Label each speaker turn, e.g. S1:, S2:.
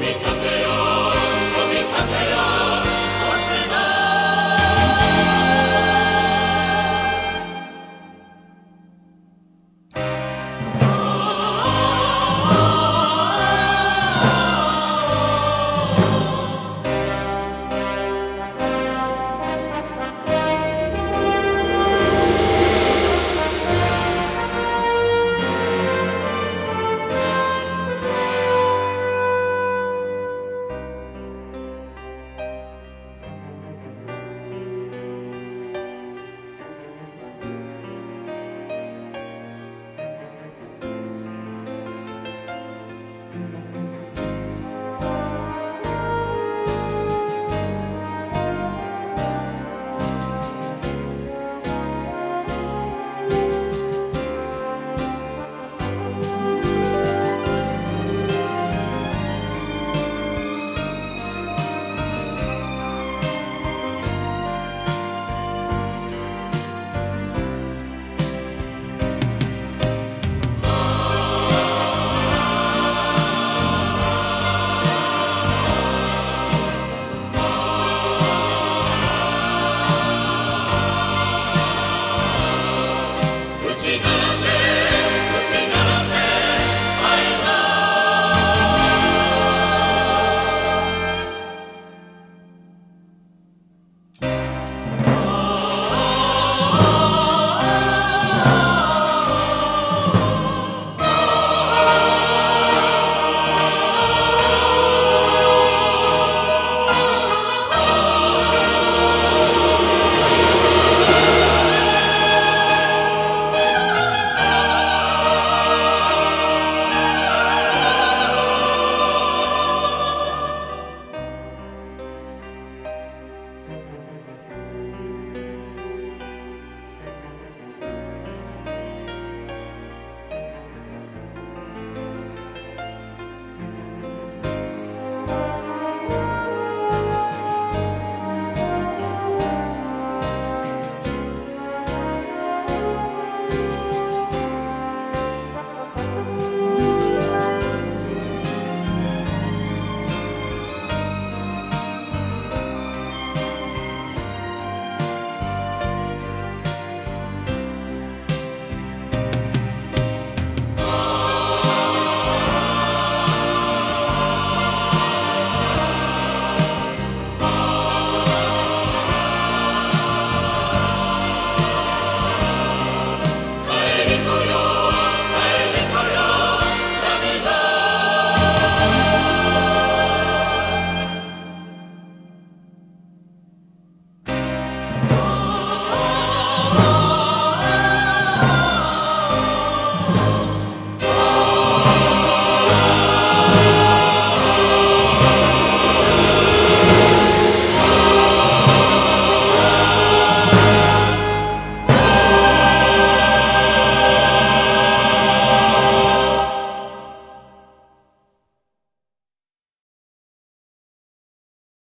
S1: come